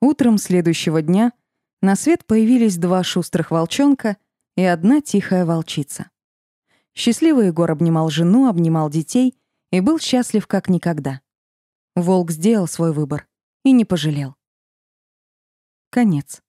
Утром следующего дня на свет появились два шустрых волчонка и одна тихая волчица. Счастливый Егор обнимал жену, обнимал детей и был счастлив как никогда. Волк сделал свой выбор и не пожалел. Конец.